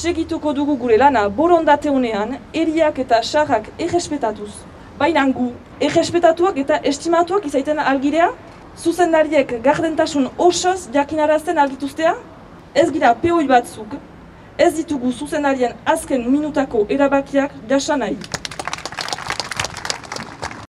segituko dugu gure lana borondateunean, eriak eta sarrak errespetatuz. Baina gu, errespetatuak eta estimatuak izaiten algirea, zuzendariek gardentasun osoz jakinarazten algituztea, ez gira peoi batzuk, ez ditugu zuzendarien azken minutako erabakiak jasa nahi.